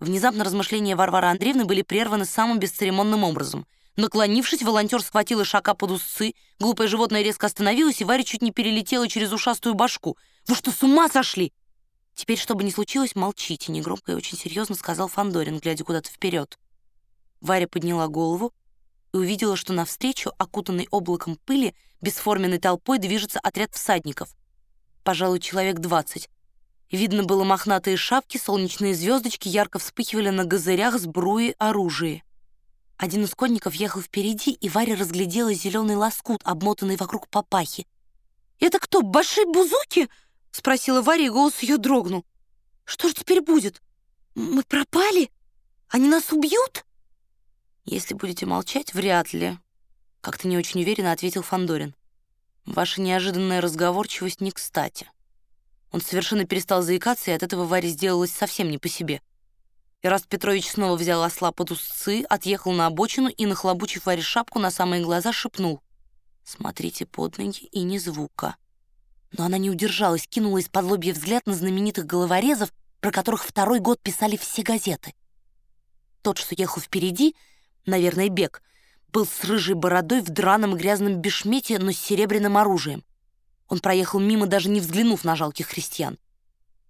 Внезапно размышления Варвары Андреевны были прерваны самым бесцеремонным образом. Наклонившись, волонтер схватил Ишака под усы, глупое животное резко остановилось, и Варя чуть не перелетела через ушастую башку. «Вы что, с ума сошли?» «Теперь, что бы ни случилось, молчите», — негромко и очень серьезно сказал Фандорин, глядя куда-то вперед. Варя подняла голову и увидела, что навстречу, окутанный облаком пыли, бесформенной толпой движется отряд всадников. Пожалуй, человек двадцать. Видно было мохнатые шапки, солнечные звездочки ярко вспыхивали на газырях бруи оружия. Один из конников ехал впереди, и Варя разглядела зеленый лоскут, обмотанный вокруг папахи. «Это кто, Баши-Бузуки?» — спросила Варя, и голос ее дрогнул. «Что же теперь будет? Мы пропали? Они нас убьют?» «Если будете молчать, вряд ли», — как-то не очень уверенно ответил Фандорин. «Ваша неожиданная разговорчивость не кстати». Он совершенно перестал заикаться, и от этого Варе сделалось совсем не по себе. Ираст Петрович снова взял осла под узцы, отъехал на обочину и, нахлобучив Варе шапку, на самые глаза шепнул. «Смотрите под ноги и ни звука». Но она не удержалась, кинула из-под лобья взгляд на знаменитых головорезов, про которых второй год писали все газеты. Тот, что ехал впереди, наверное, бег, был с рыжей бородой в драном грязном бешмете, но с серебряным оружием. Он проехал мимо, даже не взглянув на жалких христиан.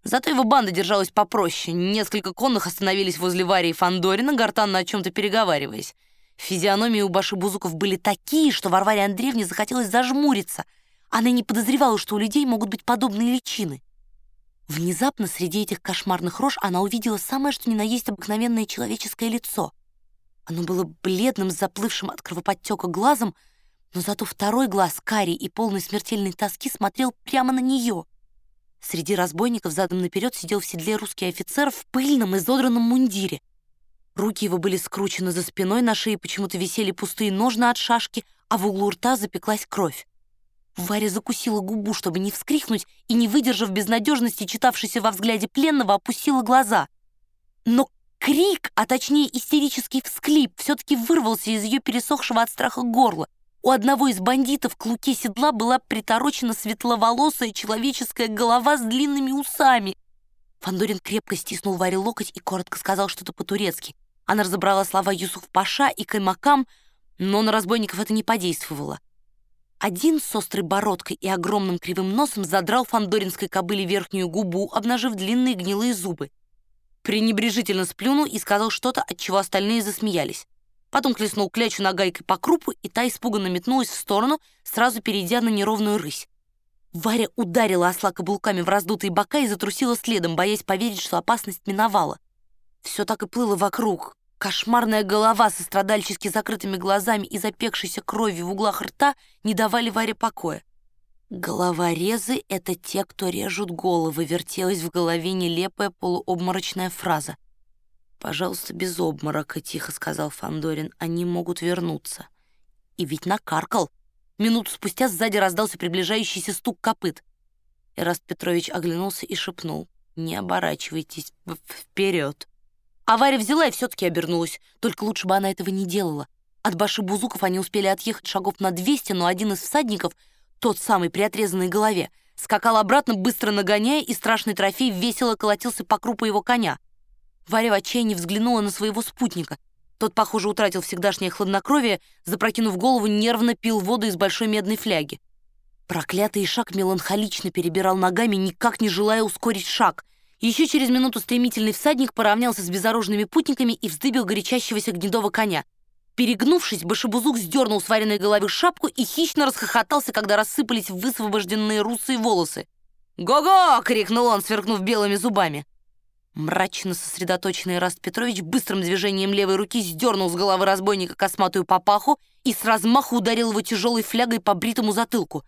Зато его банда держалась попроще. Несколько конных остановились возле Варии Фандорина, гортанно о чем-то переговариваясь. Физиономии у Баши Бузуков были такие, что Варваре Андреевне захотелось зажмуриться. Она не подозревала, что у людей могут быть подобные личины. Внезапно среди этих кошмарных рож она увидела самое что ни на есть обыкновенное человеческое лицо. Оно было бледным, заплывшим от кровоподтека глазом, но зато второй глаз, карий и полный смертельной тоски, смотрел прямо на нее. Среди разбойников задом наперед сидел в седле русский офицер в пыльном изодранном мундире. Руки его были скручены за спиной, на шее почему-то висели пустые ножны от шашки, а в углу рта запеклась кровь. Варя закусила губу, чтобы не вскрикнуть, и, не выдержав безнадежности, читавшейся во взгляде пленного, опустила глаза. Но крик, а точнее истерический всклип, все-таки вырвался из ее пересохшего от страха горла. У одного из бандитов к луке седла была приторочена светловолосая человеческая голова с длинными усами. Фандорин крепко стиснул Варе локоть и коротко сказал что-то по-турецки. Она разобрала слова Юсуф Паша и Каймакам, но на разбойников это не подействовало. Один с острой бородкой и огромным кривым носом задрал фандоринской кобыле верхнюю губу, обнажив длинные гнилые зубы. Пренебрежительно сплюнул и сказал что-то, от чего остальные засмеялись. Потом хлестнул клячу нагайкой по крупу, и та испуганно метнулась в сторону, сразу перейдя на неровную рысь. Варя ударила осла каблуками в раздутые бока и затрусила следом, боясь поверить, что опасность миновала. Все так и плыло вокруг. Кошмарная голова со страдальчески закрытыми глазами и запекшейся кровью в углах рта не давали Варе покоя. «Головорезы — это те, кто режут головы», — вертелась в голове нелепая полуобморочная фраза — «Пожалуйста, без обморока», — тихо сказал Фандорин. «Они могут вернуться». И ведь накаркал. Минуту спустя сзади раздался приближающийся стук копыт. Эраст Петрович оглянулся и шепнул. «Не оборачивайтесь вперед». А Варя взяла и все-таки обернулась. Только лучше бы она этого не делала. От баши Бузуков они успели отъехать шагов на 200, но один из всадников, тот самый при отрезанной голове, скакал обратно, быстро нагоняя, и страшный трофей весело колотился по крупу его коня. Варя в отчаянии взглянула на своего спутника. Тот, похоже, утратил всегдашнее хладнокровие, запрокинув голову, нервно пил воду из большой медной фляги. Проклятый шаг меланхолично перебирал ногами, никак не желая ускорить шаг. Еще через минуту стремительный всадник поравнялся с безоружными путниками и вздыбил горячащегося гнедого коня. Перегнувшись, башебузук сдернул с вареной головы шапку и хищно расхохотался, когда рассыпались высвобожденные русые волосы. «Го-го!» — крикнул он, сверкнув белыми зубами. Мрачно сосредоточенный Раст Петрович быстрым движением левой руки сдернул с головы разбойника косматую папаху и с размаху ударил его тяжелой флягой по бритому затылку.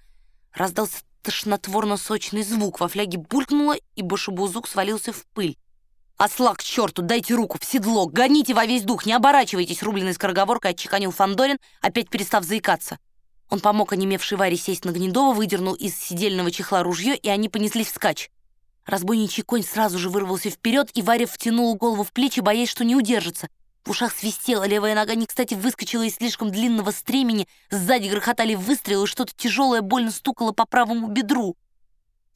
Раздался тошнотворно-сочный звук, во фляге булькнуло, и башебузук свалился в пыль. «Осла к черту! Дайте руку в седло! Гоните во весь дух! Не оборачивайтесь!» Рубленой скороговоркой отчеканил Фандорин, опять перестав заикаться. Он помог онемевшей Варе сесть на Гнедова, выдернул из сидельного чехла ружье, и они понеслись вскачь. Разбойничий конь сразу же вырвался вперед, и Варя втянула голову в плечи, боясь, что не удержится. В ушах свистела, левая нога не кстати выскочила из слишком длинного стремени, сзади грохотали выстрелы, что-то тяжелое больно стукало по правому бедру.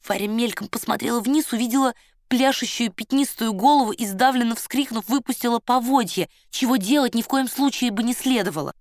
Варя мельком посмотрела вниз, увидела пляшущую пятнистую голову и, сдавленно вскрикнув, выпустила поводья, чего делать ни в коем случае бы не следовало.